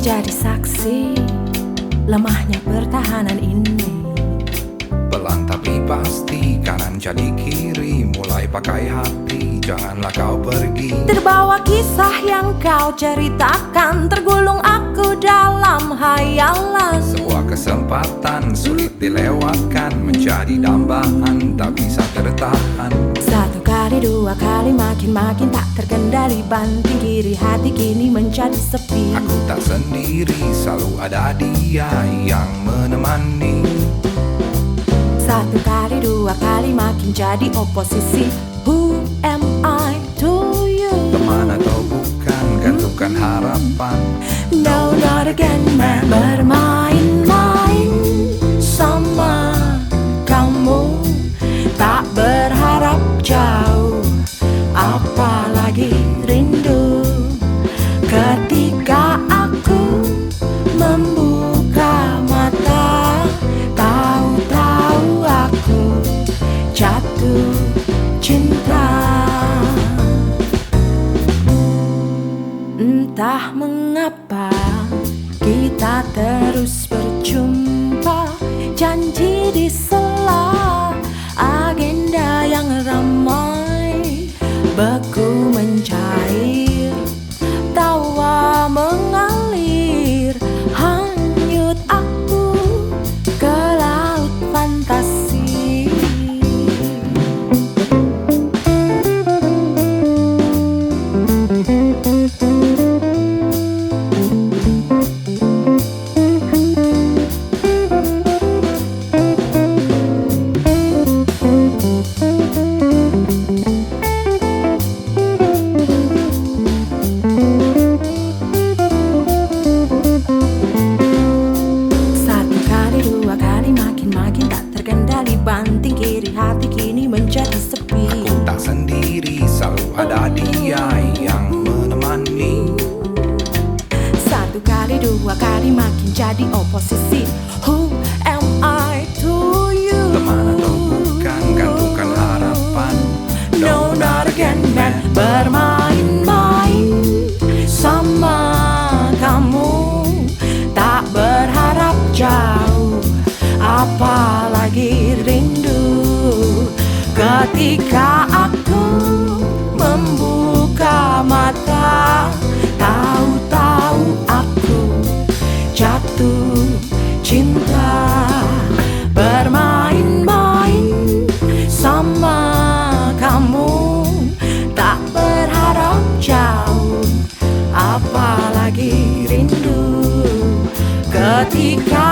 jadi saksi lemahnya pertahanan ini. Pelan tapi pasti kanan jadi kiri mulai pakai hati janganlah kau pergi. Terbawa kisah yang kau ceritakan tergulung aku dalam hayalan Sebuah kesempatan sulit dilewatkan menjadi tambahan makin-makin tak terkendali Banting kiri hati kini menjadi sepi. Aku tak sendiri selalu ada dia yang menemani. Satu kali dua kali makin jadi oposisi. Who am I to you? Teman atau bukan gantungkan harapan. No, not again man Bermain-main Entah mengapa kita terus berjumpa Janji di sela agenda yang ramai Beku Satu kali, dua kali, makin jadi oposisi. Who am I to you? Teman atau bukan gantungkan harapan. No, not again, man. Bermain-main sama kamu. Tak berharap jauh Apalagi rindu. Ketika aku membuka mata ficar.